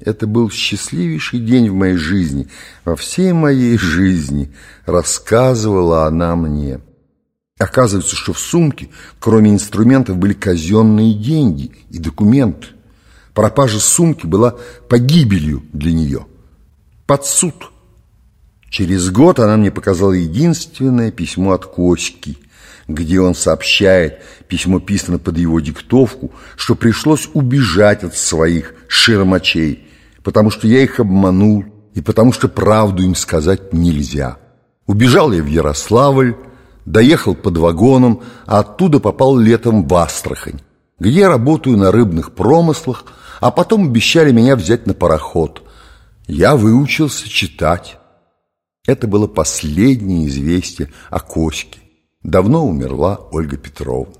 Это был счастливейший день в моей жизни. Во всей моей жизни рассказывала она мне. Оказывается, что в сумке, кроме инструментов, были казенные деньги и документы. Пропажа сумки была погибелью для нее. Под суд. Через год она мне показала единственное письмо от Коськи, где он сообщает, письмо писано под его диктовку, что пришлось убежать от своих ширмачей, потому что я их обманул и потому что правду им сказать нельзя. Убежал я в Ярославль, доехал под вагоном, а оттуда попал летом в Астрахань, где я работаю на рыбных промыслах, а потом обещали меня взять на пароход. Я выучился читать. Это было последнее известие о Коське. Давно умерла Ольга Петровна.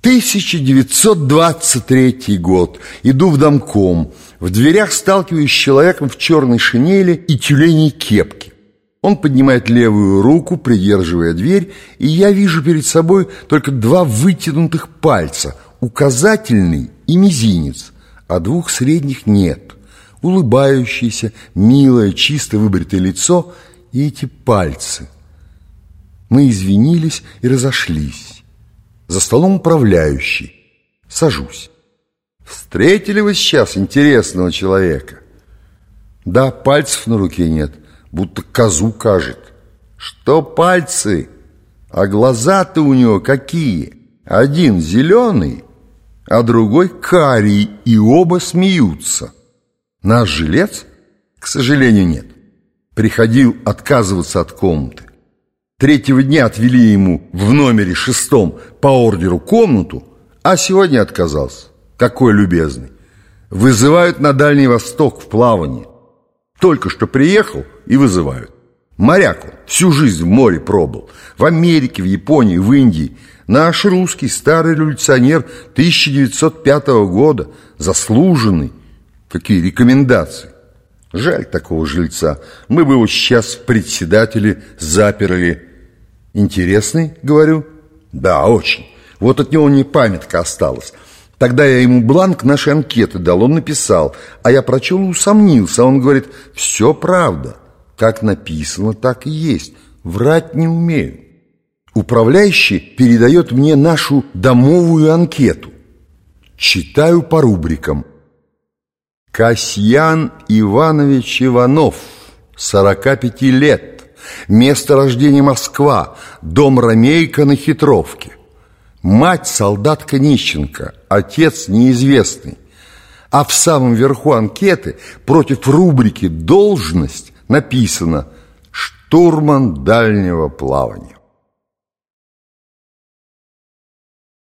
1923 год. Иду в домком. В дверях сталкиваюсь с человеком в черной шинели и тюленей кепке. Он поднимает левую руку, придерживая дверь, и я вижу перед собой только два вытянутых пальца, указательный и мизинец, а двух средних нет. Улыбающееся, милое, чисто выбритое лицо и эти пальцы. Мы извинились и разошлись. За столом управляющий. Сажусь. Встретили вы сейчас интересного человека? Да, пальцев на руке нет, будто козу кажет. Что пальцы? А глаза-то у него какие? Один зеленый, а другой карий, и оба смеются. Наш жилец, к сожалению, нет. Приходил отказываться от комнаты. Третьего дня отвели ему в номере шестом по ордеру комнату, а сегодня отказался. Какой любезный. Вызывают на Дальний Восток в плавание. Только что приехал и вызывают. Моряк он, всю жизнь в море пробыл. В Америке, в Японии, в Индии. Наш русский старый революционер 1905 года, заслуженный. Какие рекомендации. Жаль такого жильца. Мы бы его сейчас в председатели заперли. Интересный, говорю? Да, очень. Вот от него не памятка осталась. Тогда я ему бланк нашей анкеты дал, он написал, а я прочел и усомнился. Он говорит, все правда, как написано, так и есть, врать не умею. Управляющий передает мне нашу домовую анкету. Читаю по рубрикам. Касьян Иванович Иванов, 45 лет, место рождения Москва, дом Ромейка на Хитровке. Мать солдатка Нищенко, отец неизвестный. А в самом верху анкеты против рубрики «Должность» написано «Штурман дальнего плавания».